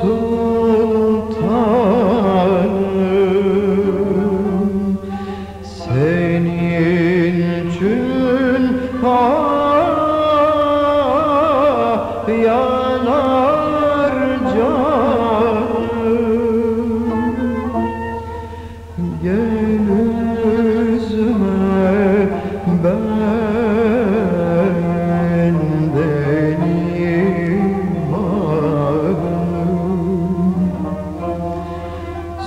sultanım Senin için ah,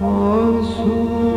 Azul.